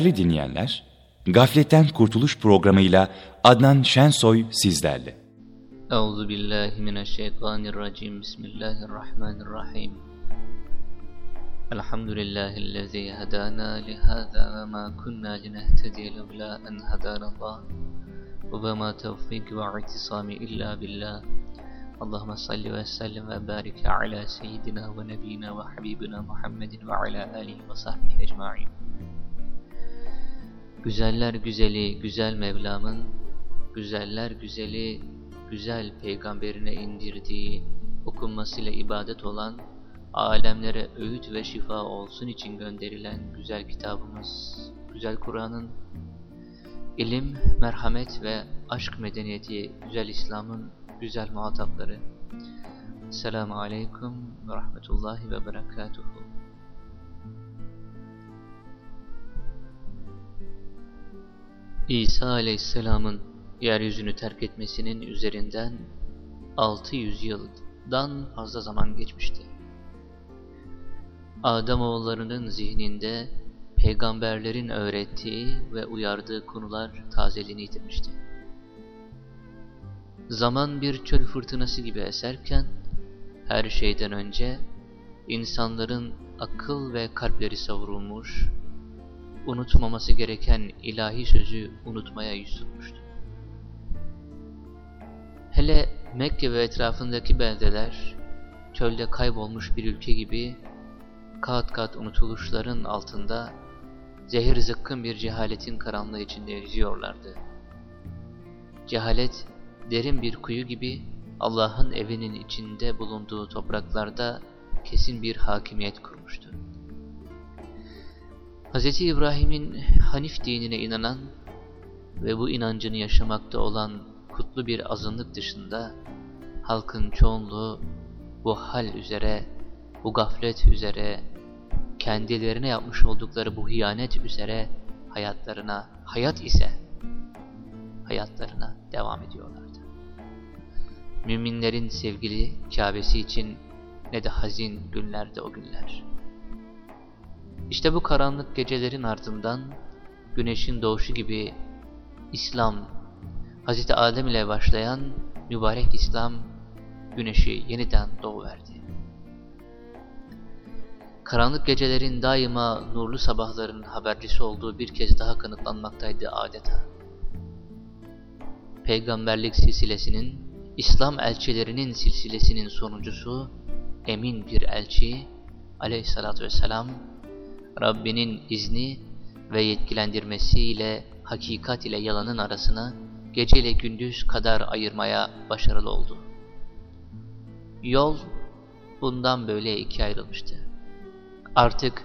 Değerli dinleyenler, Gafletten Kurtuluş programıyla Adnan Şensoy sizlerle. Euzu billahi mineşşeytanirracim. Bismillahirrahmanirrahim. Elhamdülillahi'llezî hedâna lihâzâ ve mâ kunnâ linehtediye levlâ en hedânallâh. Ve mâ tevfik ve itisâmi illâ billah. Allahümme salli ve sellem ve barik ala seyyidina ve nebiyina ve habibina Muhammedin ve ala alihi ve sahbihi ecma'in. Güzeller güzeli güzel Mevlam'ın, güzeller güzeli güzel peygamberine indirdiği, okunmasıyla ibadet olan, alemlere öğüt ve şifa olsun için gönderilen güzel kitabımız, güzel Kur'an'ın ilim, merhamet ve aşk medeniyeti, güzel İslam'ın güzel muhatapları. Selamun Aleyküm ve Rahmetullahi ve Berekatuhu. İsa Aleyhisselam'ın yeryüzünü terk etmesinin üzerinden 600 yıldan fazla zaman geçmişti. Ademoğullarının zihninde peygamberlerin öğrettiği ve uyardığı konular tazeliğini yitirmişti. Zaman bir çöl fırtınası gibi eserken, her şeyden önce insanların akıl ve kalpleri savrulmuş, unutmaması gereken ilahi sözü unutmaya yüz tutmuştu. Hele Mekke ve etrafındaki beldeler, çölde kaybolmuş bir ülke gibi kat kat unutuluşların altında zehir zıkkın bir cehaletin karanlığı içinde yüzüyorlardı. Cehalet derin bir kuyu gibi Allah'ın evinin içinde bulunduğu topraklarda kesin bir hakimiyet kurmuştu. Hz. İbrahim'in Hanif dinine inanan ve bu inancını yaşamakta olan kutlu bir azınlık dışında halkın çoğunluğu bu hal üzere, bu gaflet üzere, kendilerine yapmış oldukları bu hiyanet üzere hayatlarına, hayat ise hayatlarına devam ediyorlardı. Müminlerin sevgili Kabe'si için ne de hazin günlerde o günler. İşte bu karanlık gecelerin ardından güneşin doğuşu gibi İslam, Hz. Adem ile başlayan mübarek İslam güneşi yeniden doğuverdi. Karanlık gecelerin daima nurlu sabahların habercisi olduğu bir kez daha kanıtlanmaktaydı adeta. Peygamberlik silsilesinin, İslam elçilerinin silsilesinin sonuncusu, emin bir elçi, aleyhissalatü vesselam, Rabbinin izni ve yetkilendirmesiyle hakikat ile yalanın arasını gece ile gündüz kadar ayırmaya başarılı oldu. Yol bundan böyle ikiye ayrılmıştı. Artık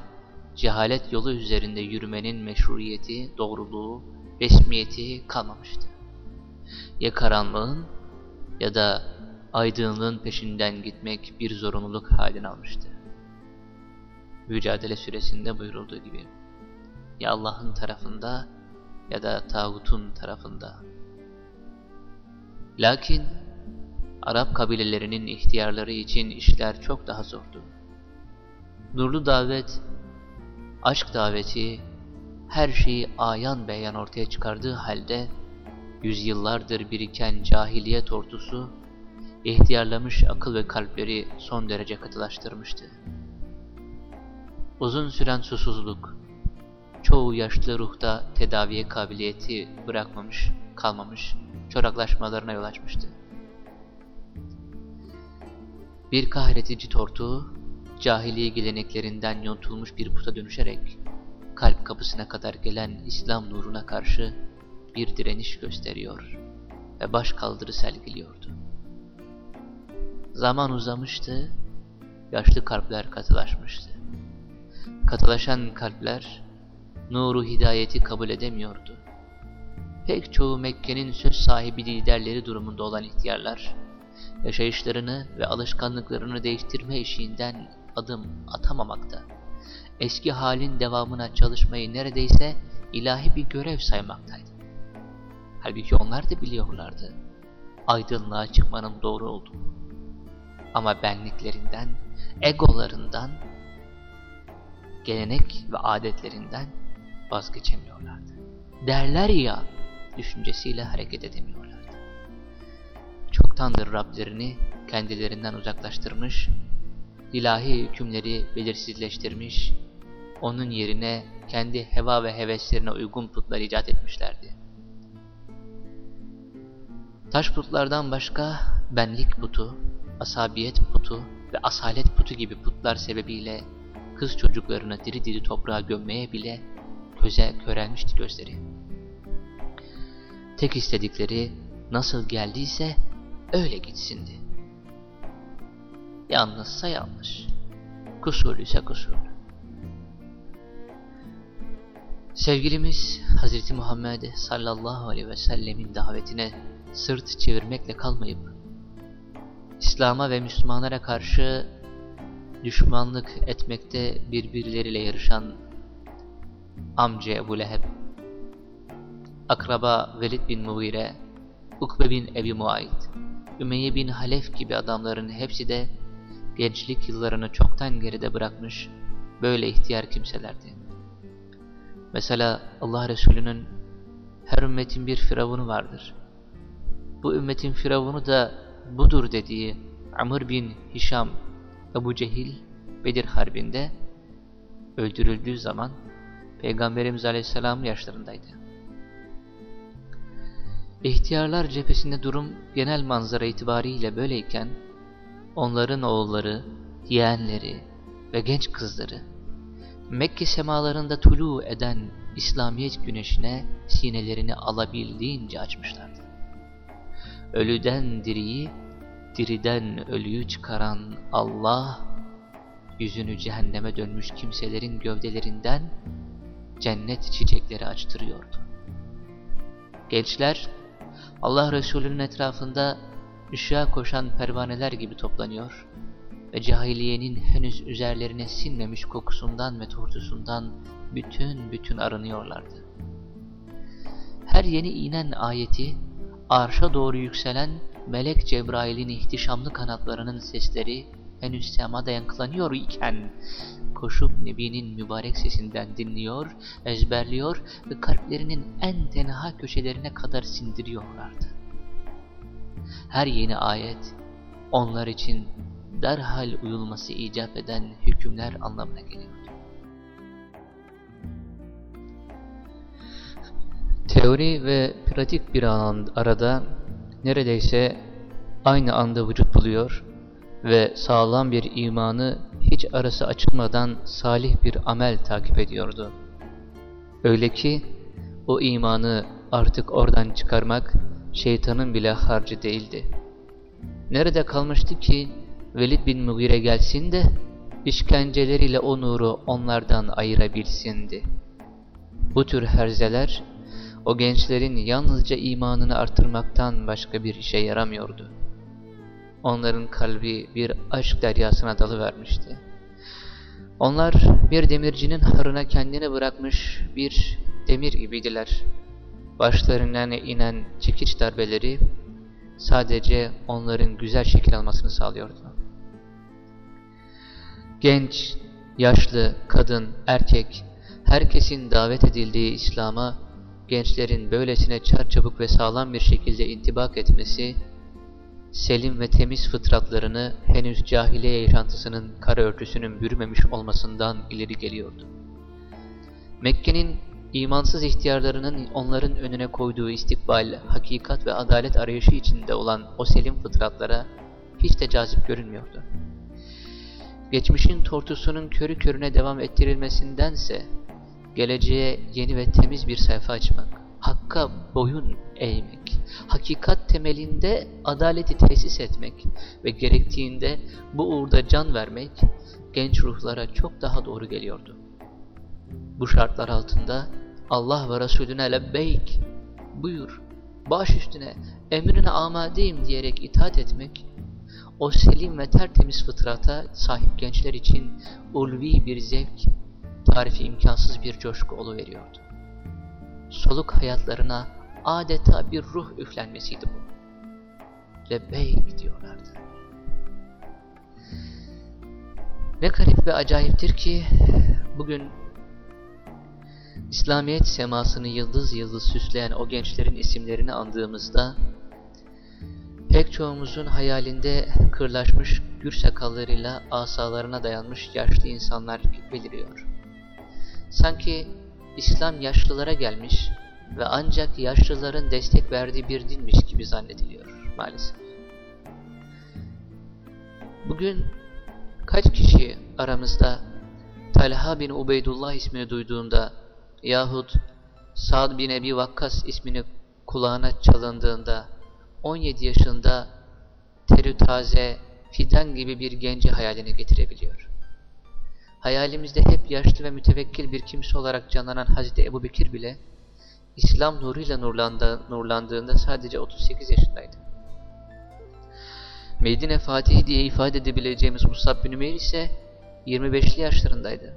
cehalet yolu üzerinde yürümenin meşruiyeti, doğruluğu, resmiyeti kalmamıştı. Ya karanlığın ya da aydınlığın peşinden gitmek bir zorunluluk haline almıştı. Mücadele süresinde buyurulduğu gibi. Ya Allah'ın tarafında ya da tağutun tarafında. Lakin Arap kabilelerinin ihtiyarları için işler çok daha zordu. Nurlu davet, aşk daveti, her şeyi ayan beyan ortaya çıkardığı halde, yüzyıllardır biriken cahiliye tortusu, ihtiyarlamış akıl ve kalpleri son derece katılaştırmıştı. Uzun süren susuzluk, çoğu yaşlı ruhta tedaviye kabiliyeti bırakmamış, kalmamış, çoraklaşmalarına yol açmıştı. Bir kahretici tortu, cahiliye geleneklerinden yontulmuş bir puta dönüşerek, kalp kapısına kadar gelen İslam nuruna karşı bir direniş gösteriyor ve baş kaldırı sergiliyordu. Zaman uzamıştı, yaşlı kalpler katılaşmıştı. Katılaşan kalpler, nuru hidayeti kabul edemiyordu. Pek çoğu Mekke'nin söz sahibi liderleri durumunda olan ihtiyarlar, yaşayışlarını ve alışkanlıklarını değiştirme eşiğinden adım atamamakta. Eski halin devamına çalışmayı neredeyse ilahi bir görev saymaktaydı. Halbuki onlar da biliyorlardı. Aydınlığa çıkmanın doğru olduğunu. Ama benliklerinden, egolarından, gelenek ve adetlerinden vazgeçemiyorlardı. Derler ya düşüncesiyle hareket edemiyorlardı. Çoktandır Rablerini kendilerinden uzaklaştırmış, ilahi hükümleri belirsizleştirmiş, onun yerine kendi heva ve heveslerine uygun putlar icat etmişlerdi. Taş putlardan başka benlik putu, asabiyet putu ve asalet putu gibi putlar sebebiyle kız çocuklarını diri diri toprağa gömmeye bile köze körelmişti gözleri. Tek istedikleri nasıl geldiyse öyle gitsindi. Yanlışsa yanlış, kusurluysa kusurlu. Sevgilimiz Hz. Muhammed sallallahu aleyhi ve sellemin davetine sırt çevirmekle kalmayıp İslam'a ve Müslümanlara karşı düşmanlık etmekte birbirleriyle yarışan amca Ebu Leheb, akraba Velid bin Mughire, Ukbe bin Ebi Muayt, Ümeyye bin Halef gibi adamların hepsi de gençlik yıllarını çoktan geride bırakmış böyle ihtiyar kimselerdi. Mesela Allah Resulü'nün her ümmetin bir firavunu vardır. Bu ümmetin firavunu da budur dediği Amr bin Hişam Ebu Cehil Bedir Harbi'nde öldürüldüğü zaman Peygamberimiz Aleyhisselam yaşlarındaydı. İhtiyarlar cephesinde durum genel manzara itibariyle böyleyken onların oğulları, yeğenleri ve genç kızları Mekke semalarında tulu eden İslamiyet güneşine sinelerini alabildiğince açmışlardı. Ölüden diriyi, diriden ölüyü çıkaran Allah, yüzünü cehenneme dönmüş kimselerin gövdelerinden cennet çiçekleri açtırıyordu. Gençler, Allah Resulü'nün etrafında ışığa koşan pervaneler gibi toplanıyor ve cahiliyenin henüz üzerlerine sinmemiş kokusundan ve tortusundan bütün bütün arınıyorlardı. Her yeni inen ayeti, arşa doğru yükselen Melek Cebrail'in ihtişamlı kanatlarının sesleri henüz semada yankılanıyor iken, koşup Nebi'nin mübarek sesinden dinliyor, ezberliyor ve kalplerinin en tenha köşelerine kadar sindiriyorlardı. Her yeni ayet, onlar için derhal uyulması icap eden hükümler anlamına geliyordu. Teori ve pratik bir arada neredeyse aynı anda vücut buluyor ve sağlam bir imanı hiç arası açılmadan salih bir amel takip ediyordu. Öyle ki o imanı artık oradan çıkarmak şeytanın bile harcı değildi. Nerede kalmıştı ki Velid bin Mughire gelsin de işkenceleriyle o nuru onlardan ayırabilsindi. Bu tür herzeler o gençlerin yalnızca imanını artırmaktan başka bir işe yaramıyordu. Onların kalbi bir aşk deryasına dalıvermişti. Onlar bir demircinin harına kendini bırakmış bir demir gibiydiler. Başlarından inen çekiç darbeleri sadece onların güzel şekil almasını sağlıyordu. Genç, yaşlı, kadın, erkek, herkesin davet edildiği İslam'a gençlerin böylesine çarçabuk ve sağlam bir şekilde intibak etmesi, selim ve temiz fıtratlarını henüz cahiliye yaşantısının kara örtüsünün bürümemiş olmasından ileri geliyordu. Mekke'nin imansız ihtiyarlarının onların önüne koyduğu istikbal, hakikat ve adalet arayışı içinde olan o selim fıtratlara hiç de cazip görünmüyordu. Geçmişin tortusunun körü körüne devam ettirilmesindense, geleceğe yeni ve temiz bir sayfa açmak, hakka boyun eğmek, hakikat temelinde adaleti tesis etmek ve gerektiğinde bu uğurda can vermek genç ruhlara çok daha doğru geliyordu. Bu şartlar altında Allah ve Resulüne lebbeyk, buyur, baş üstüne, emrine amadeyim diyerek itaat etmek, o selim ve tertemiz fıtrata sahip gençler için ulvi bir zevk, tarifi imkansız bir coşku veriyordu. Soluk hayatlarına adeta bir ruh üflenmesiydi bu. Lebbeyk diyorlardı. Ne garip ve acayiptir ki bugün İslamiyet semasını yıldız yıldız süsleyen o gençlerin isimlerini andığımızda pek çoğumuzun hayalinde kırlaşmış gür sakallarıyla asalarına dayanmış yaşlı insanlar beliriyor. Sanki İslam yaşlılara gelmiş ve ancak yaşlıların destek verdiği bir dinmiş gibi zannediliyor maalesef. Bugün kaç kişi aramızda Talha bin Ubeydullah ismini duyduğunda yahut Sa'd bin Ebi Vakkas ismini kulağına çalındığında 17 yaşında terü taze, fidan gibi bir genci hayaline getirebiliyor. Hayalimizde hep yaşlı ve mütevekkil bir kimse olarak canlanan Hazreti Ebu Bekir bile İslam nuruyla nurlandı, nurlandığında sadece 38 yaşındaydı. Medine Fatih diye ifade edebileceğimiz Musab bin Ümeyr ise 25'li yaşlarındaydı.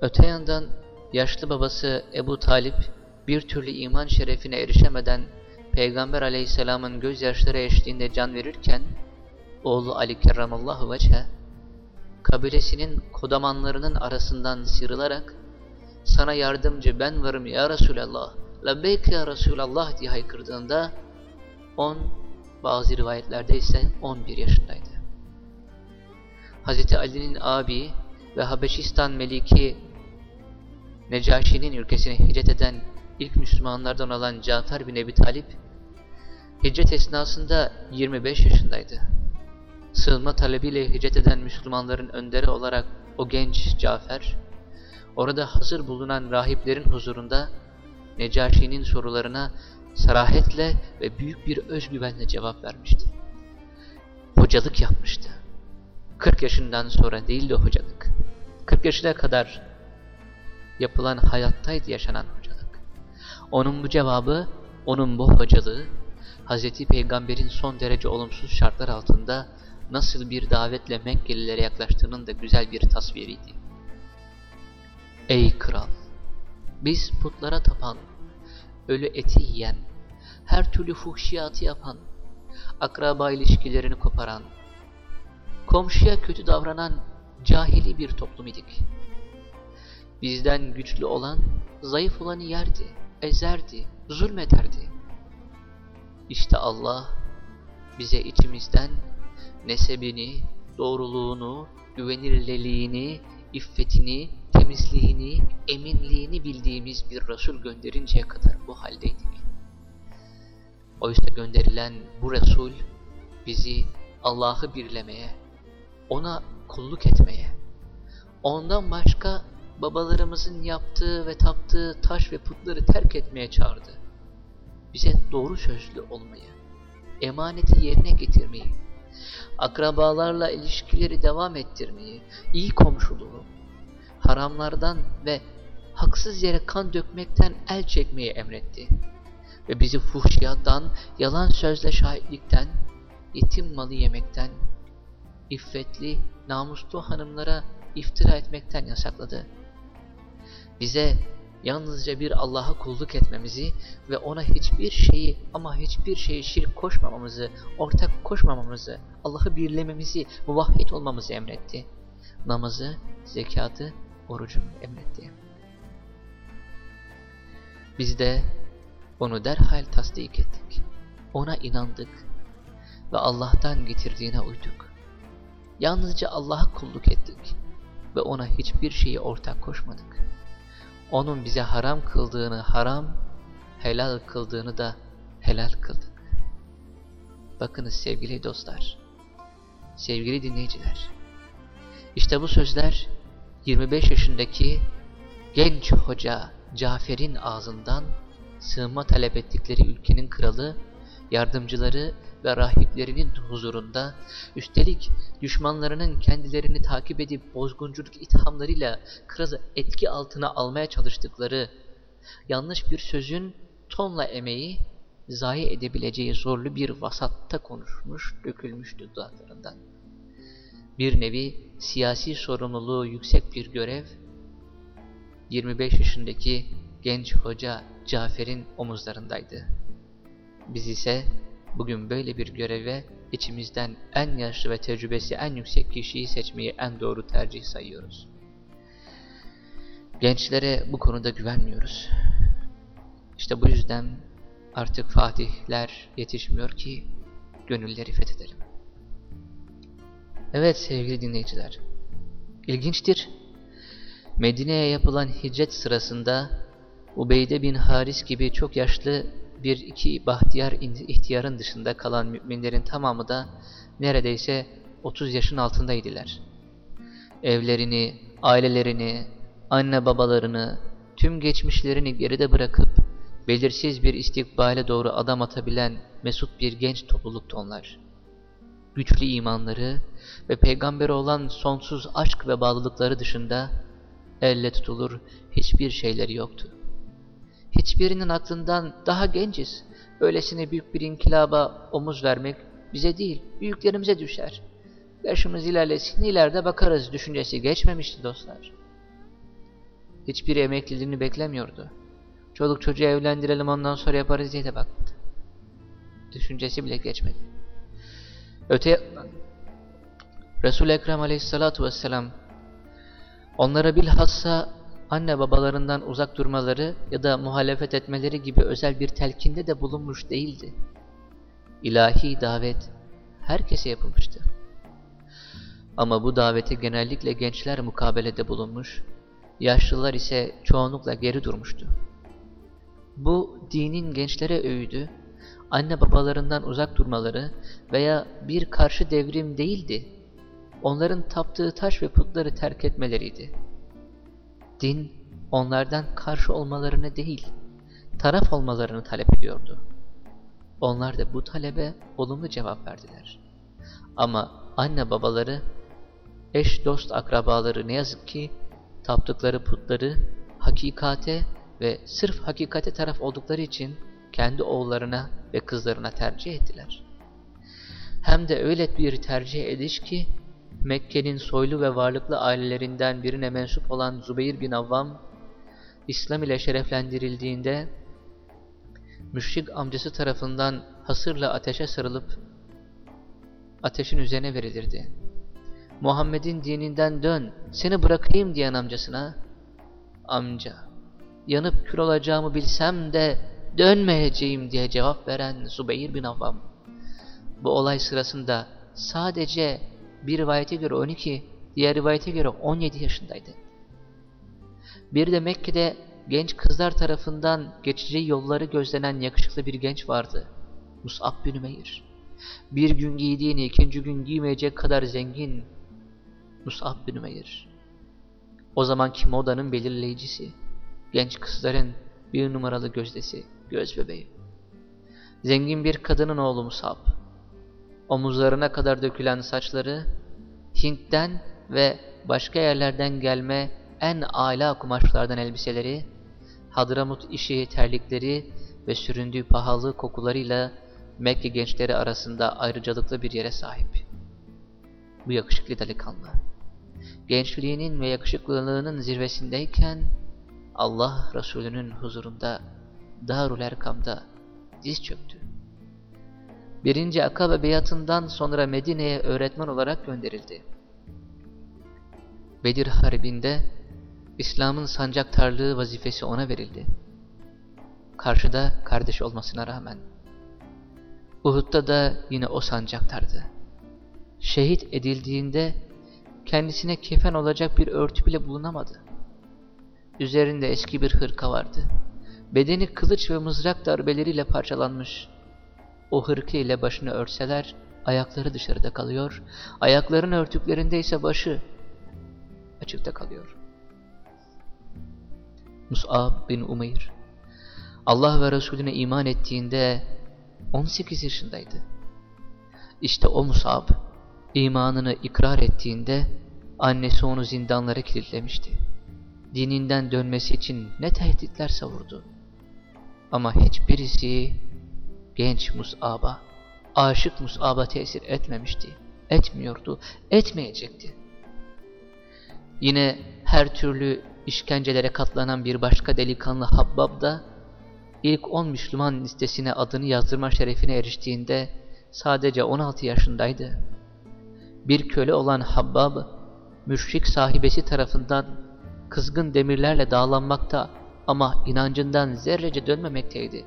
Öte yandan yaşlı babası Ebu Talip bir türlü iman şerefine erişemeden Peygamber aleyhisselamın gözyaşları eşliğinde can verirken oğlu Ali kerramallahu veçhe kabilesinin kodamanlarının arasından sıyrılarak sana yardımcı ben varım ya Resulallah lebbeyk ya Resulallah diye haykırdığında 10 bazı rivayetlerde ise 11 yaşındaydı. Hz. Ali'nin abi ve Habeşistan Meliki Necaşi'nin ülkesine hicret eden ilk Müslümanlardan olan Cafer bin Ebi Talip hicret esnasında 25 yaşındaydı. Sığınma talebiyle hicret eden Müslümanların önderi olarak o genç Cafer, orada hazır bulunan rahiplerin huzurunda Necaşi'nin sorularına sarahetle ve büyük bir özgüvenle cevap vermişti. Hocalık yapmıştı. 40 yaşından sonra değil de hocalık. 40 yaşına kadar yapılan hayattaydı yaşanan hocalık. Onun bu cevabı, onun bu hocalığı, Hz. Peygamber'in son derece olumsuz şartlar altında nasıl bir davetle Mekkelilere yaklaştığının da güzel bir tasviriydi. Ey kral! Biz putlara tapan, ölü eti yiyen, her türlü fuhşiyatı yapan, akraba ilişkilerini koparan, komşuya kötü davranan cahili bir toplum idik. Bizden güçlü olan, zayıf olanı yerdi, ezerdi, zulmederdi. İşte Allah bize içimizden nesebini, doğruluğunu, güvenilirliğini, iffetini, temizliğini, eminliğini bildiğimiz bir Resul gönderinceye kadar bu haldeydik. Oysa gönderilen bu Resul bizi Allah'ı birlemeye, ona kulluk etmeye, ondan başka babalarımızın yaptığı ve taptığı taş ve putları terk etmeye çağırdı. Bize doğru sözlü olmayı, emaneti yerine getirmeyi, akrabalarla ilişkileri devam ettirmeyi, iyi komşuluğu, haramlardan ve haksız yere kan dökmekten el çekmeyi emretti. Ve bizi fuhşiyattan, yalan sözle şahitlikten, yetim malı yemekten, iffetli, namuslu hanımlara iftira etmekten yasakladı. Bize yalnızca bir Allah'a kulluk etmemizi ve ona hiçbir şeyi ama hiçbir şeyi şirk koşmamamızı, ortak koşmamamızı, Allah'ı birlememizi, muvahhid olmamızı emretti. Namazı, zekatı, orucu emretti. Biz de onu derhal tasdik ettik. Ona inandık ve Allah'tan getirdiğine uyduk. Yalnızca Allah'a kulluk ettik ve ona hiçbir şeyi ortak koşmadık. Onun bize haram kıldığını haram, helal kıldığını da helal kıldık. Bakınız sevgili dostlar, sevgili dinleyiciler. İşte bu sözler 25 yaşındaki genç hoca Cafer'in ağzından sığınma talep ettikleri ülkenin kralı, yardımcıları ve rahiplerinin huzurunda, üstelik düşmanlarının kendilerini takip edip bozgunculuk ithamlarıyla kralı etki altına almaya çalıştıkları, yanlış bir sözün tonla emeği zayi edebileceği zorlu bir vasatta konuşmuş, dökülmüştü dudaklarından. Bir nevi siyasi sorumluluğu yüksek bir görev, 25 yaşındaki genç hoca Cafer'in omuzlarındaydı. Biz ise bugün böyle bir göreve içimizden en yaşlı ve tecrübesi en yüksek kişiyi seçmeyi en doğru tercih sayıyoruz. Gençlere bu konuda güvenmiyoruz. İşte bu yüzden artık fatihler yetişmiyor ki gönülleri fethedelim. Evet sevgili dinleyiciler, ilginçtir. Medine'ye yapılan hicret sırasında Ubeyde bin Haris gibi çok yaşlı bir iki bahtiyar ihtiyarın dışında kalan müminlerin tamamı da neredeyse 30 yaşın altındaydılar. Evlerini, ailelerini, anne babalarını, tüm geçmişlerini geride bırakıp belirsiz bir istikbale doğru adam atabilen mesut bir genç topluluktu onlar. Güçlü imanları ve peygambere olan sonsuz aşk ve bağlılıkları dışında elle tutulur hiçbir şeyleri yoktu. Hiçbirinin aklından daha genciz, öylesine büyük bir inkılaba omuz vermek bize değil, büyüklerimize düşer. Yaşımız ilerlesin, ileride bakarız düşüncesi geçmemişti dostlar. Hiçbir emekliliğini beklemiyordu. Çoluk çocuğu evlendirelim ondan sonra yaparız diye de bakmadı. Düşüncesi bile geçmedi. Öte Resul-i Ekrem aleyhissalatu vesselam onlara bilhassa anne babalarından uzak durmaları ya da muhalefet etmeleri gibi özel bir telkinde de bulunmuş değildi. İlahi davet herkese yapılmıştı. Ama bu davete genellikle gençler mukabelede bulunmuş, yaşlılar ise çoğunlukla geri durmuştu. Bu dinin gençlere öğüdü, anne babalarından uzak durmaları veya bir karşı devrim değildi. Onların taptığı taş ve putları terk etmeleriydi. Din onlardan karşı olmalarını değil, taraf olmalarını talep ediyordu. Onlar da bu talebe olumlu cevap verdiler. Ama anne babaları, eş dost akrabaları ne yazık ki taptıkları putları hakikate ve sırf hakikate taraf oldukları için kendi oğullarına ve kızlarına tercih ettiler. Hem de öyle bir tercih ediş ki Mekke'nin soylu ve varlıklı ailelerinden birine mensup olan Zubeyir bin Avvam, İslam ile şereflendirildiğinde müşrik amcası tarafından hasırla ateşe sarılıp ateşin üzerine verilirdi. Muhammed'in dininden dön, seni bırakayım diyen amcasına, amca, yanıp kül olacağımı bilsem de dönmeyeceğim diye cevap veren Zubeyir bin Avvam. Bu olay sırasında sadece bir rivayete göre 12, diğer rivayete göre 17 yaşındaydı. Bir de Mekke'de genç kızlar tarafından geçeceği yolları gözlenen yakışıklı bir genç vardı. Mus'ab bin Ümeyr. Bir gün giydiğini ikinci gün giymeyecek kadar zengin Mus'ab bin Ümeyr. O zamanki modanın belirleyicisi. Genç kızların bir numaralı gözdesi, göz bebeği. Zengin bir kadının oğlu Musab. Omuzlarına kadar dökülen saçları, Hint'ten ve başka yerlerden gelme en âlâ kumaşlardan elbiseleri, Hadramut işi terlikleri ve süründüğü pahalı kokularıyla Mekke gençleri arasında ayrıcalıklı bir yere sahip. Bu yakışıklı delikanlı. Gençliğinin ve yakışıklılığının zirvesindeyken Allah Resulü'nün huzurunda Darul Erkam'da diz çöktü. Birinci Akabe beyatından sonra Medine'ye öğretmen olarak gönderildi. Bedir Harbi'nde İslam'ın sancaktarlığı vazifesi ona verildi. Karşıda kardeş olmasına rağmen. Uhud'da da yine o sancaktardı. Şehit edildiğinde kendisine kefen olacak bir örtü bile bulunamadı. Üzerinde eski bir hırka vardı. Bedeni kılıç ve mızrak darbeleriyle parçalanmış. O hırkı ile başını örseler ayakları dışarıda kalıyor, ayakların örtüklerinde ise başı açıkta kalıyor. Mus'ab bin Umeyr Allah ve Resulüne iman ettiğinde 18 yaşındaydı. İşte o Mus'ab imanını ikrar ettiğinde annesi onu zindanlara kilitlemişti. Dininden dönmesi için ne tehditler savurdu. Ama hiçbirisi genç Mus'ab'a, aşık Mus'ab'a tesir etmemişti. Etmiyordu, etmeyecekti. Yine her türlü işkencelere katlanan bir başka delikanlı Habbab da ilk 10 Müslüman listesine adını yazdırma şerefine eriştiğinde sadece 16 yaşındaydı. Bir köle olan Habbab, müşrik sahibesi tarafından kızgın demirlerle dağlanmakta ama inancından zerrece dönmemekteydi.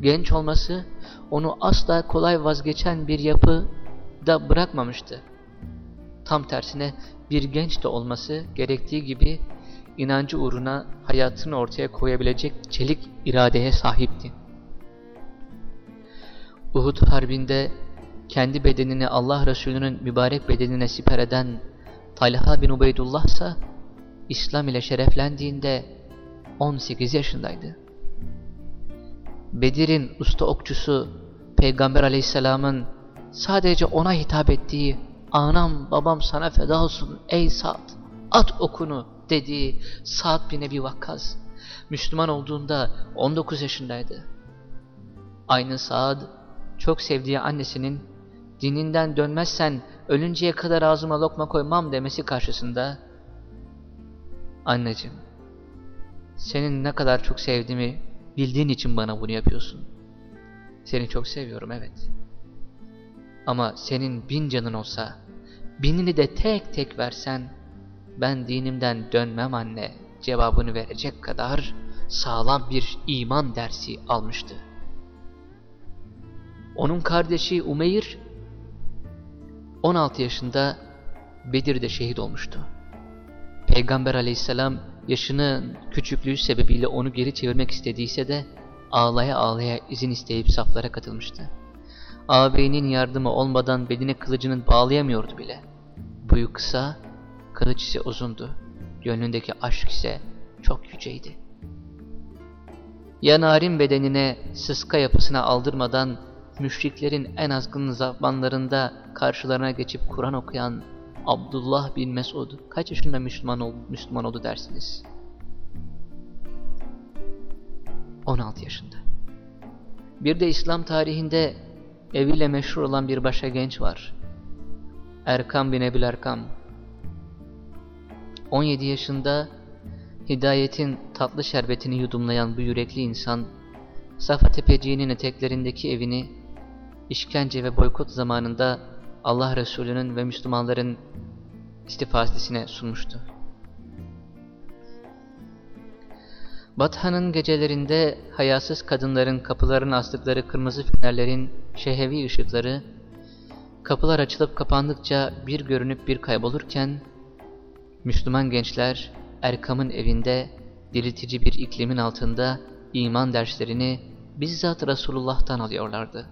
Genç olması onu asla kolay vazgeçen bir yapı da bırakmamıştı. Tam tersine bir genç de olması gerektiği gibi inancı uğruna hayatını ortaya koyabilecek çelik iradeye sahipti. Uhud Harbi'nde kendi bedenini Allah Resulü'nün mübarek bedenine siper eden Talha bin Ubeydullah ise İslam ile şereflendiğinde 18 yaşındaydı. Bedir'in usta okçusu Peygamber aleyhisselamın sadece ona hitap ettiği anam babam sana feda olsun ey Sa'd at okunu dediği Sa'd bin Ebi Vakkaz Müslüman olduğunda 19 yaşındaydı. Aynı Sa'd çok sevdiği annesinin dininden dönmezsen ölünceye kadar ağzıma lokma koymam demesi karşısında Anneciğim senin ne kadar çok sevdiğimi bildiğin için bana bunu yapıyorsun. Seni çok seviyorum evet. Ama senin bin canın olsa, binini de tek tek versen, ben dinimden dönmem anne cevabını verecek kadar sağlam bir iman dersi almıştı. Onun kardeşi Umeyr 16 yaşında Bedir'de şehit olmuştu. Peygamber aleyhisselam yaşının küçüklüğü sebebiyle onu geri çevirmek istediyse de ağlaya ağlaya izin isteyip saflara katılmıştı. Ağabeyinin yardımı olmadan bedine kılıcını bağlayamıyordu bile. Boyu kısa, kılıç ise uzundu. Gönlündeki aşk ise çok yüceydi. Ya narin bedenine sıska yapısına aldırmadan müşriklerin en azgın zamanlarında karşılarına geçip Kur'an okuyan Abdullah bin Mesud kaç yaşında Müslüman oldu, Müslüman oldu dersiniz? 16 yaşında. Bir de İslam tarihinde eviyle meşhur olan bir başka genç var. Erkam bin Ebil Erkam. 17 yaşında hidayetin tatlı şerbetini yudumlayan bu yürekli insan, Safa Tepeciğinin eteklerindeki evini işkence ve boykot zamanında Allah Resulü'nün ve Müslümanların istifadesine sunmuştu. Bathan'ın gecelerinde hayasız kadınların kapılarına astıkları kırmızı fenerlerin şehevi ışıkları, kapılar açılıp kapandıkça bir görünüp bir kaybolurken, Müslüman gençler Erkam'ın evinde diriltici bir iklimin altında iman derslerini bizzat Resulullah'tan alıyorlardı.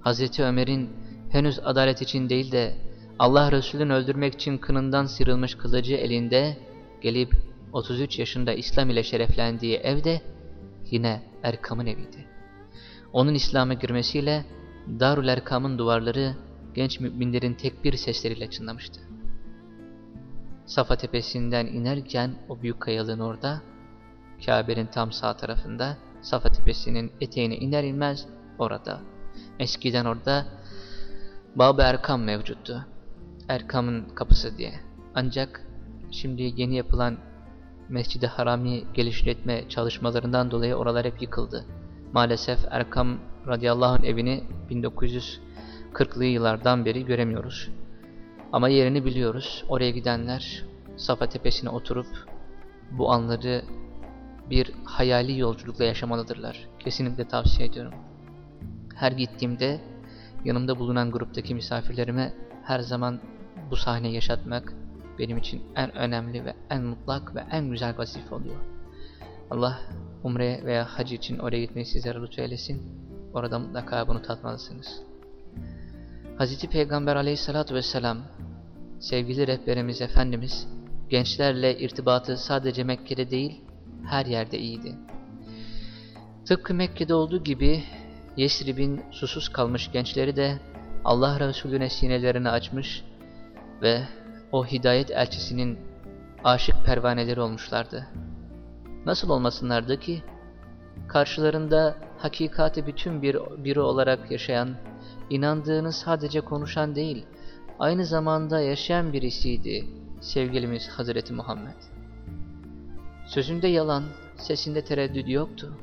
Hazreti Ömer'in henüz adalet için değil de Allah Resulü'nü öldürmek için kınından sıyrılmış kılıcı elinde gelip 33 yaşında İslam ile şereflendiği evde yine Erkam'ın eviydi. Onun İslam'a girmesiyle Darül Erkam'ın duvarları genç müminlerin tekbir sesleriyle çınlamıştı. Safa tepesinden inerken o büyük kayalığın orada, Kabe'nin tam sağ tarafında, Safa tepesinin eteğine iner inmez orada. Eskiden orada Bab-ı Erkam mevcuttu. Erkam'ın kapısı diye. Ancak şimdi yeni yapılan Mescid-i Harami geliştirme çalışmalarından dolayı oralar hep yıkıldı. Maalesef Erkam radıyallahu anh evini 1940'lı yıllardan beri göremiyoruz. Ama yerini biliyoruz. Oraya gidenler Safa tepesine oturup bu anları bir hayali yolculukla yaşamalıdırlar. Kesinlikle tavsiye ediyorum. Her gittiğimde yanımda bulunan gruptaki misafirlerime her zaman bu sahneyi yaşatmak benim için en önemli ve en mutlak ve en güzel vazife oluyor. Allah umre veya hac için oraya gitmeyi sizlere lütfü eylesin. Orada mutlaka bunu tatmalısınız. Hz. Peygamber aleyhissalatü vesselam, sevgili rehberimiz Efendimiz, gençlerle irtibatı sadece Mekke'de değil, her yerde iyiydi. Tıpkı Mekke'de olduğu gibi Yesrib'in susuz kalmış gençleri de Allah Resulüne sinelerini açmış ve o hidayet elçisinin aşık pervaneleri olmuşlardı. Nasıl olmasınlardı ki? Karşılarında hakikati bütün bir biri olarak yaşayan, inandığını sadece konuşan değil, aynı zamanda yaşayan birisiydi sevgilimiz Hazreti Muhammed. Sözünde yalan, sesinde tereddüt yoktu.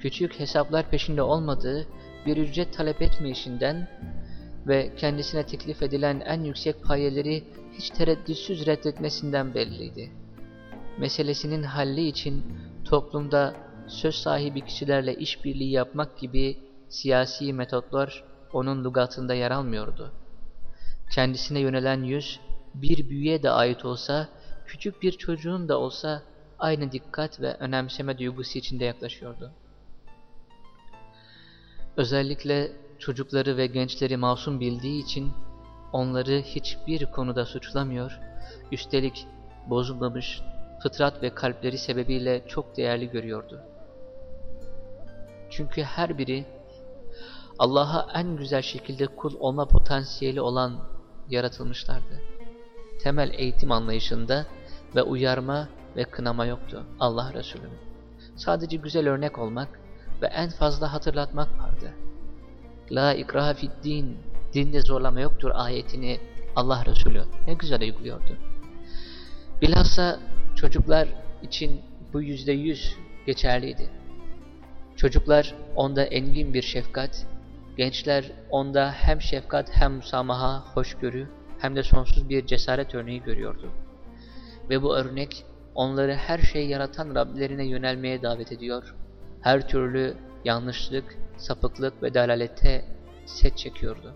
Küçük hesaplar peşinde olmadığı, bir ücret talep etmeyişinden ve kendisine teklif edilen en yüksek payeleri hiç tereddütsüz reddetmesinden belliydi. meselesinin halli için toplumda söz sahibi kişilerle işbirliği yapmak gibi siyasi metotlar onun lugatında yer almıyordu. Kendisine yönelen yüz bir büyüye de ait olsa, küçük bir çocuğun da olsa aynı dikkat ve önemseme duygusu içinde yaklaşıyordu. Özellikle çocukları ve gençleri masum bildiği için onları hiçbir konuda suçlamıyor, üstelik bozulmamış fıtrat ve kalpleri sebebiyle çok değerli görüyordu. Çünkü her biri Allah'a en güzel şekilde kul olma potansiyeli olan yaratılmışlardı. Temel eğitim anlayışında ve uyarma ve kınama yoktu Allah Resulü'nün. Sadece güzel örnek olmak ve en fazla hatırlatmak vardı. La ikraha fid din, dinde zorlama yoktur ayetini Allah Resulü ne güzel uyguluyordu. Bilhassa çocuklar için bu yüzde yüz geçerliydi. Çocuklar onda engin bir şefkat, gençler onda hem şefkat hem musamaha, hoşgörü hem de sonsuz bir cesaret örneği görüyordu. Ve bu örnek onları her şeyi yaratan Rablerine yönelmeye davet ediyor. Her türlü yanlışlık, sapıklık ve dalalete set çekiyordu.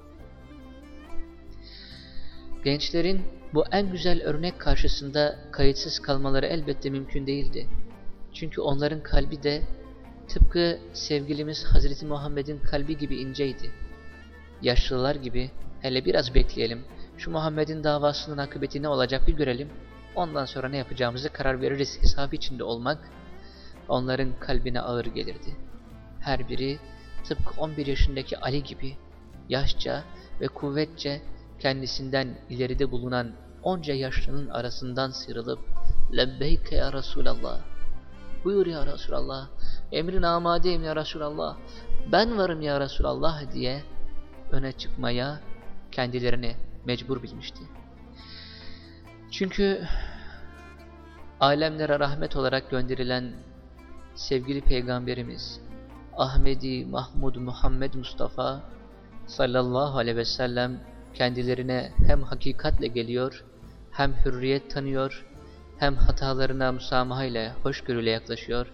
Gençlerin bu en güzel örnek karşısında kayıtsız kalmaları elbette mümkün değildi. Çünkü onların kalbi de tıpkı sevgilimiz Hazreti Muhammed'in kalbi gibi inceydi. Yaşlılar gibi hele biraz bekleyelim, şu Muhammed'in davasının akıbeti ne olacak bir görelim, ondan sonra ne yapacağımızı karar veririz hesabı içinde olmak onların kalbine ağır gelirdi. Her biri tıpkı 11 yaşındaki Ali gibi yaşça ve kuvvetçe kendisinden ileride bulunan onca yaşlının arasından sıyrılıp Lebbeyke ya Resulallah Buyur ya Resulallah Emrin amadeyim ya Resulallah Ben varım ya Resulallah diye öne çıkmaya kendilerini mecbur bilmişti. Çünkü alemlere rahmet olarak gönderilen sevgili peygamberimiz Ahmedi Mahmud Muhammed Mustafa sallallahu aleyhi ve sellem kendilerine hem hakikatle geliyor, hem hürriyet tanıyor, hem hatalarına musamaha ile hoşgörüyle yaklaşıyor,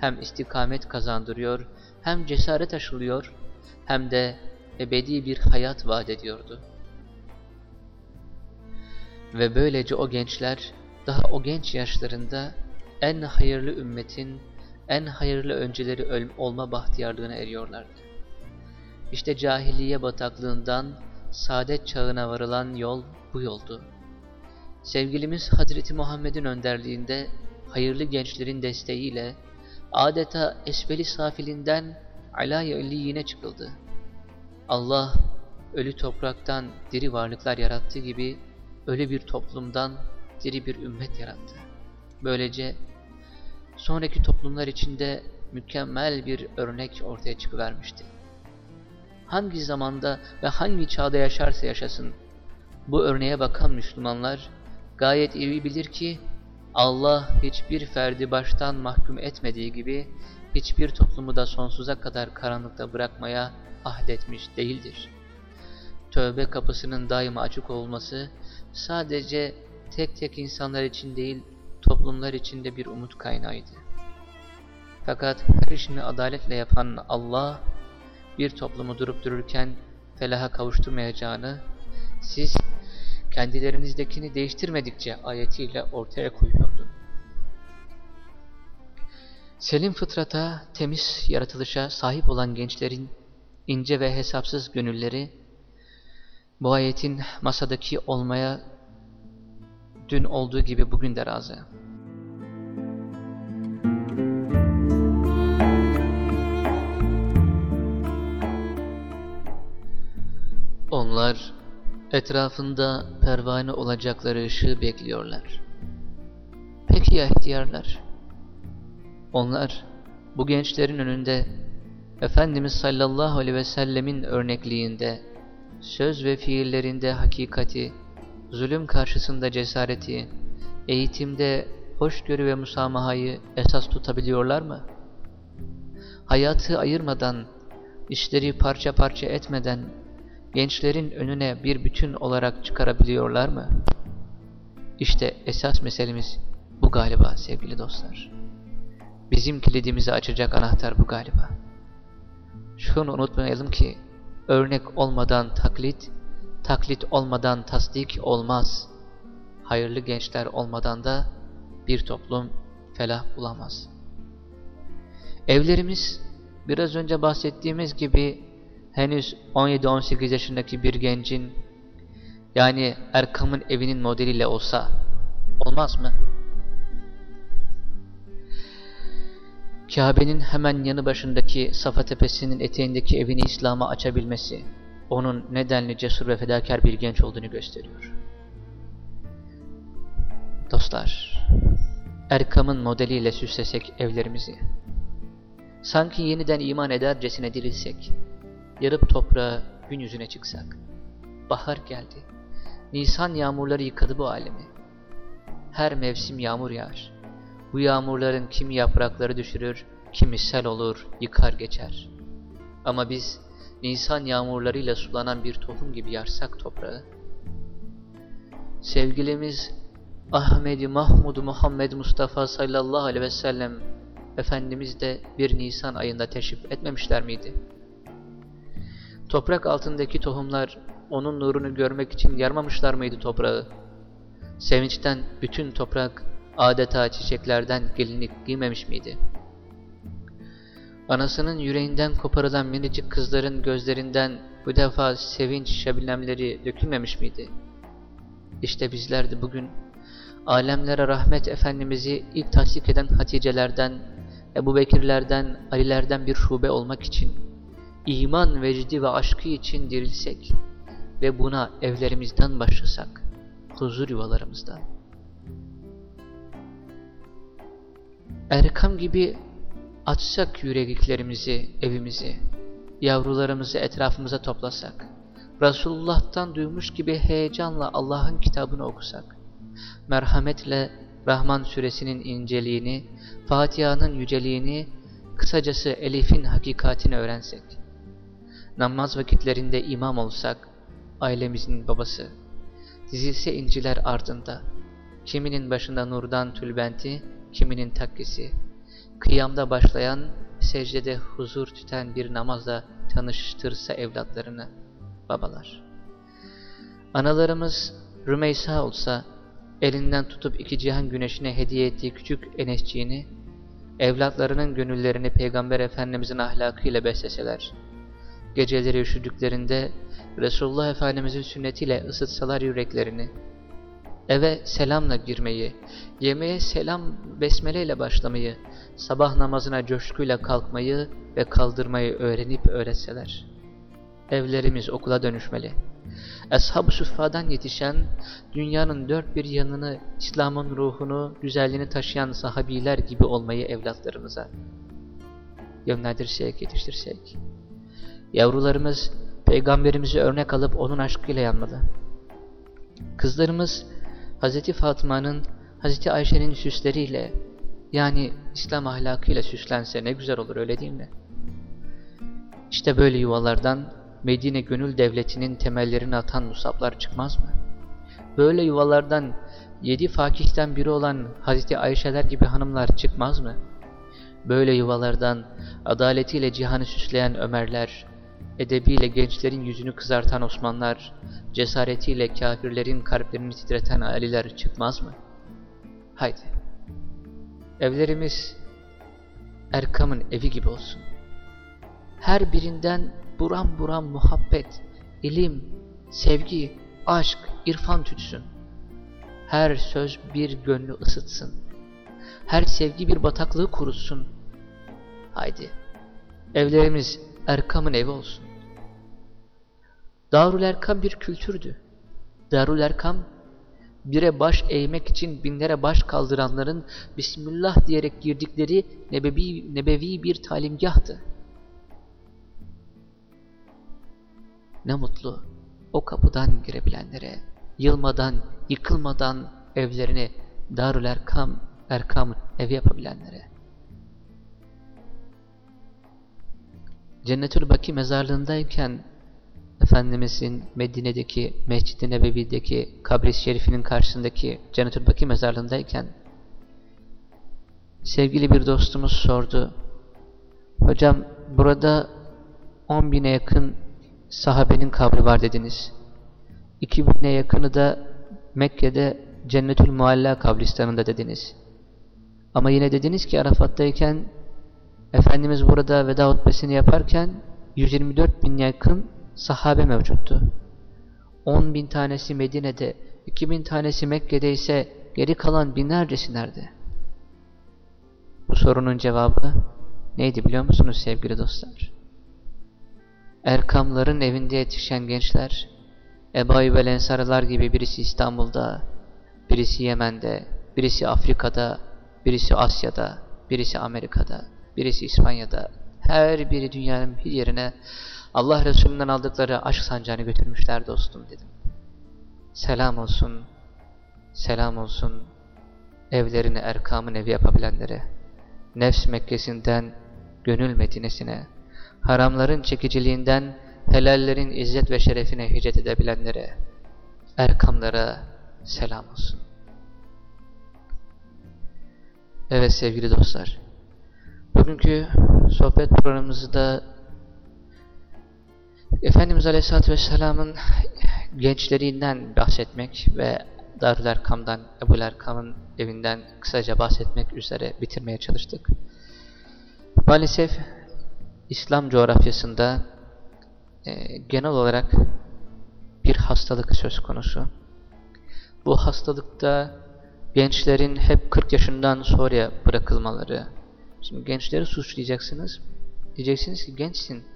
hem istikamet kazandırıyor, hem cesaret aşılıyor, hem de ebedi bir hayat vaat ediyordu. Ve böylece o gençler daha o genç yaşlarında en hayırlı ümmetin, en hayırlı önceleri olma bahtiyarlığına eriyorlardı. İşte cahiliye bataklığından saadet çağına varılan yol bu yoldu. Sevgilimiz Hazreti Muhammed'in önderliğinde hayırlı gençlerin desteğiyle adeta esfeli safilinden alay yine çıkıldı. Allah ölü topraktan diri varlıklar yarattığı gibi ölü bir toplumdan diri bir ümmet yarattı. Böylece sonraki toplumlar içinde mükemmel bir örnek ortaya çıkıvermişti hangi zamanda ve hangi çağda yaşarsa yaşasın, bu örneğe bakan Müslümanlar gayet iyi bilir ki Allah hiçbir ferdi baştan mahkum etmediği gibi hiçbir toplumu da sonsuza kadar karanlıkta bırakmaya ahdetmiş değildir. Tövbe kapısının daima açık olması sadece tek tek insanlar için değil toplumlar için de bir umut kaynağıydı. Fakat her işini adaletle yapan Allah bir toplumu durup dururken felaha kavuşturmayacağını siz kendilerinizdekini değiştirmedikçe ayetiyle ortaya koyuyordu. Selim fıtrata, temiz yaratılışa sahip olan gençlerin ince ve hesapsız gönülleri bu ayetin masadaki olmaya dün olduğu gibi bugün de razı. Onlar etrafında pervane olacakları ışığı bekliyorlar. Peki ya ihtiyarlar? Onlar bu gençlerin önünde Efendimiz sallallahu aleyhi ve sellemin örnekliğinde, söz ve fiillerinde hakikati, zulüm karşısında cesareti, eğitimde hoşgörü ve musamahayı esas tutabiliyorlar mı? Hayatı ayırmadan, işleri parça parça etmeden, gençlerin önüne bir bütün olarak çıkarabiliyorlar mı? İşte esas meselemiz bu galiba sevgili dostlar. Bizim kilidimizi açacak anahtar bu galiba. Şunu unutmayalım ki örnek olmadan taklit, taklit olmadan tasdik olmaz. Hayırlı gençler olmadan da bir toplum felah bulamaz. Evlerimiz biraz önce bahsettiğimiz gibi henüz 17-18 yaşındaki bir gencin yani Erkam'ın evinin modeliyle olsa olmaz mı? Kabe'nin hemen yanı başındaki Safa Tepesi'nin eteğindeki evini İslam'a açabilmesi, onun nedenli cesur ve fedakar bir genç olduğunu gösteriyor. Dostlar, Erkam'ın modeliyle süslesek evlerimizi, sanki yeniden iman edercesine dirilsek, yarıp toprağa gün yüzüne çıksak, bahar geldi, Nisan yağmurları yıkadı bu alemi, her mevsim yağmur yağar, bu yağmurların kimi yaprakları düşürür, kimi sel olur, yıkar geçer. Ama biz Nisan yağmurlarıyla sulanan bir tohum gibi yarsak toprağı, sevgilimiz Ahmedi Mahmud Muhammed Mustafa sallallahu aleyhi ve sellem Efendimiz de bir Nisan ayında teşrif etmemişler miydi? Toprak altındaki tohumlar onun nurunu görmek için yarmamışlar mıydı toprağı? Sevinçten bütün toprak adeta çiçeklerden gelinlik giymemiş miydi? Anasının yüreğinden koparılan minicik kızların gözlerinden bu defa sevinç şebnemleri dökülmemiş miydi? İşte bizler de bugün alemlere rahmet Efendimiz'i ilk tasdik eden Haticelerden, Ebu Bekirlerden, Alilerden bir şube olmak için, iman vecdi ve aşkı için dirilsek ve buna evlerimizden başlasak, huzur yuvalarımızdan. Erkam gibi açsak yürekliklerimizi, evimizi, yavrularımızı etrafımıza toplasak, Resulullah'tan duymuş gibi heyecanla Allah'ın kitabını okusak, merhametle Rahman suresinin inceliğini, Fatiha'nın yüceliğini, kısacası Elif'in hakikatini öğrensek, namaz vakitlerinde imam olsak, ailemizin babası, dizilse inciler ardında, kiminin başında nurdan tülbenti, kiminin takkisi, kıyamda başlayan, secdede huzur tüten bir namazla tanıştırsa evlatlarını, babalar. Analarımız Rümeysa olsa, elinden tutup iki cihan güneşine hediye ettiği küçük Enesciğini, evlatlarının gönüllerini Peygamber Efendimizin ahlakıyla besleseler, geceleri üşüdüklerinde Resulullah Efendimizin sünnetiyle ısıtsalar yüreklerini, eve selamla girmeyi, yemeğe selam besmeleyle başlamayı, sabah namazına coşkuyla kalkmayı ve kaldırmayı öğrenip öğretseler. Evlerimiz okula dönüşmeli. Ashab-ı Suffa'dan yetişen, dünyanın dört bir yanını, İslam'ın ruhunu, güzelliğini taşıyan sahabiler gibi olmayı evlatlarımıza yönlendirsek, yetiştirsek. Yavrularımız Peygamberimizi örnek alıp onun aşkıyla yanmalı. Kızlarımız Hz. Fatıma'nın, Hz. Ayşe'nin süsleriyle, yani İslam ahlakıyla süslense ne güzel olur öyle değil mi? İşte böyle yuvalardan Medine gönül devletinin temellerini atan musablar çıkmaz mı? Böyle yuvalardan yedi fakihten biri olan Hazreti Ayşeler gibi hanımlar çıkmaz mı? Böyle yuvalardan adaletiyle cihanı süsleyen Ömerler, edebiyle gençlerin yüzünü kızartan Osmanlar, cesaretiyle kafirlerin kalplerini titreten Aliler çıkmaz mı? Haydi. Evlerimiz Erkam'ın evi gibi olsun. Her birinden buram buram muhabbet, ilim, sevgi, aşk, irfan tütsün. Her söz bir gönlü ısıtsın. Her sevgi bir bataklığı kurutsun. Haydi, evlerimiz Erkam'ın evi olsun. Darül Erkam bir kültürdü. Darül Erkam, bire baş eğmek için binlere baş kaldıranların Bismillah diyerek girdikleri nebevi, nebevi bir talimgahtı. Ne mutlu o kapıdan girebilenlere, yılmadan, yıkılmadan evlerini Darül Erkam, Erkam evi yapabilenlere. Cennetül Baki mezarlığındayken Efendimizin Medine'deki Mescid-i Nebevi'deki kabri şerifinin karşısındaki Cennetül Baki mezarlığındayken sevgili bir dostumuz sordu. Hocam burada 10 bine yakın sahabenin kabri var dediniz. 2000'e yakını da Mekke'de Cennetül Mualla kabristanında dediniz. Ama yine dediniz ki Arafat'tayken Efendimiz burada veda hutbesini yaparken 124 bin yakın sahabe mevcuttu. 10 bin tanesi Medine'de, 2 bin tanesi Mekke'de ise geri kalan binlercesi nerede? Bu sorunun cevabı neydi biliyor musunuz sevgili dostlar? Erkamların evinde yetişen gençler, Ebu Ensarlar gibi birisi İstanbul'da, birisi Yemen'de, birisi Afrika'da, birisi Asya'da, birisi Amerika'da, birisi İspanya'da, her biri dünyanın bir yerine Allah Resulü'nden aldıkları aşk sancağını götürmüşler dostum dedim. Selam olsun, selam olsun evlerini Erkam'ın evi yapabilenlere, nefs Mekke'sinden gönül Medine'sine, haramların çekiciliğinden helallerin izzet ve şerefine hicret edebilenlere, Erkamlara selam olsun. Evet sevgili dostlar, bugünkü sohbet programımızda Efendimiz Aleyhisselatü Vesselam'ın gençlerinden bahsetmek ve Darül Erkam'dan, Ebu Erkam'ın evinden kısaca bahsetmek üzere bitirmeye çalıştık. Maalesef İslam coğrafyasında e, genel olarak bir hastalık söz konusu. Bu hastalıkta gençlerin hep 40 yaşından sonra bırakılmaları. Şimdi gençleri suçlayacaksınız. Diyeceksiniz ki gençsin.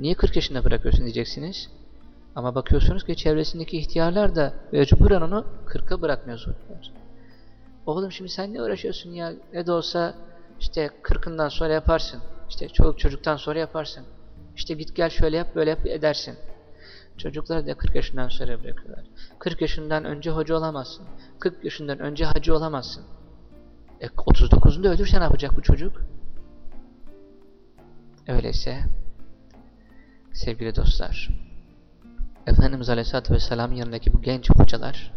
Niye 40 yaşında bırakıyorsun diyeceksiniz. Ama bakıyorsunuz ki çevresindeki ihtiyarlar da mecburen onu 40'a bırakmıyor zorluyorlar. Oğlum şimdi sen ne uğraşıyorsun ya? Ne de olsa işte 40'ından sonra yaparsın. İşte çoluk çocuktan sonra yaparsın. İşte git gel şöyle yap böyle yap edersin. Çocukları da 40 yaşından sonra bırakıyorlar. 40 yaşından önce hoca olamazsın. 40 yaşından önce hacı olamazsın. E 39'unda ölürse ne yapacak bu çocuk? Öyleyse sevgili dostlar Efendimiz Aleyhisselatü Vesselam'ın yanındaki bu genç hocalar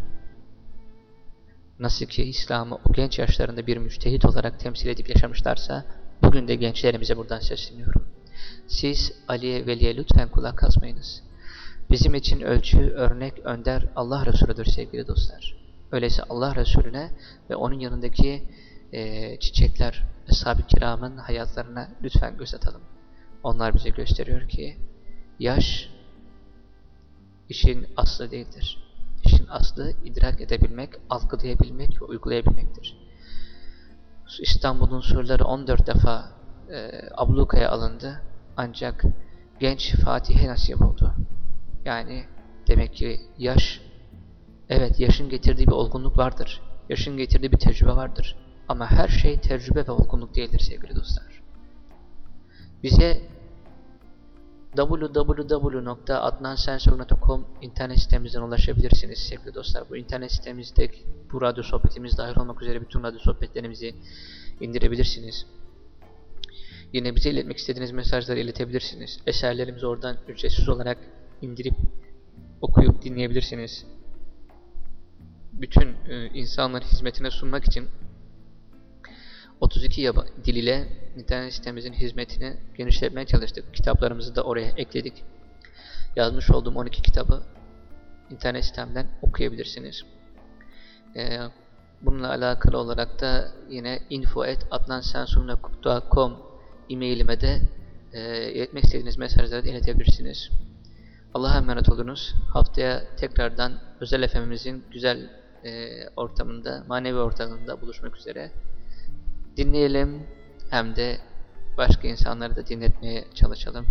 nasıl ki İslam'ı o genç yaşlarında bir müştehit olarak temsil edip yaşamışlarsa bugün de gençlerimize buradan sesleniyorum. Siz Ali'ye Veli'ye lütfen kulak asmayınız. Bizim için ölçü, örnek, önder Allah Resulüdür sevgili dostlar. Öyleyse Allah Resulüne ve onun yanındaki e, çiçekler, Ashab-ı Kiram'ın hayatlarına lütfen göz atalım. Onlar bize gösteriyor ki yaş işin aslı değildir. İşin aslı idrak edebilmek, algılayabilmek ve uygulayabilmektir. İstanbul'un surları 14 defa e, ablukaya alındı. Ancak genç Fatih'e nasip oldu. Yani demek ki yaş, evet yaşın getirdiği bir olgunluk vardır. Yaşın getirdiği bir tecrübe vardır. Ama her şey tecrübe ve olgunluk değildir sevgili dostlar. Bize www.adnansensor.com internet sitemizden ulaşabilirsiniz sevgili dostlar. Bu internet sitemizde bu radyo sohbetimiz dahil olmak üzere bütün radyo sohbetlerimizi indirebilirsiniz. Yine bize iletmek istediğiniz mesajları iletebilirsiniz. Eserlerimizi oradan ücretsiz olarak indirip okuyup dinleyebilirsiniz. Bütün e, insanların hizmetine sunmak için 32 dil ile internet sitemizin hizmetini genişletmeye çalıştık. Kitaplarımızı da oraya ekledik. Yazmış olduğum 12 kitabı internet sitemden okuyabilirsiniz. Ee, bununla alakalı olarak da yine info.adnansensum.com e-mailime de e, iletmek istediğiniz mesajları da iletebilirsiniz. Allah'a emanet olunuz. Haftaya tekrardan özel efemimizin güzel e, ortamında, manevi ortamında buluşmak üzere. Dinleyelim hem de başka insanları da dinletmeye çalışalım.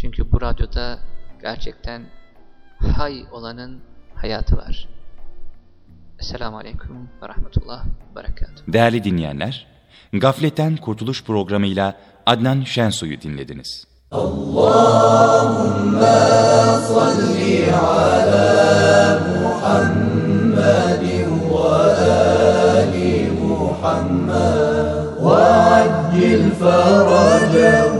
Çünkü bu radyoda gerçekten hay olanın hayatı var. Esselamu Aleyküm ve Rahmetullah ve Berekatuhu. Değerli dinleyenler, Gafletten Kurtuluş programıyla Adnan Şensoy'u dinlediniz. Allahümme salli ala Muhammedin ve ali Muhammed عجل فرجه.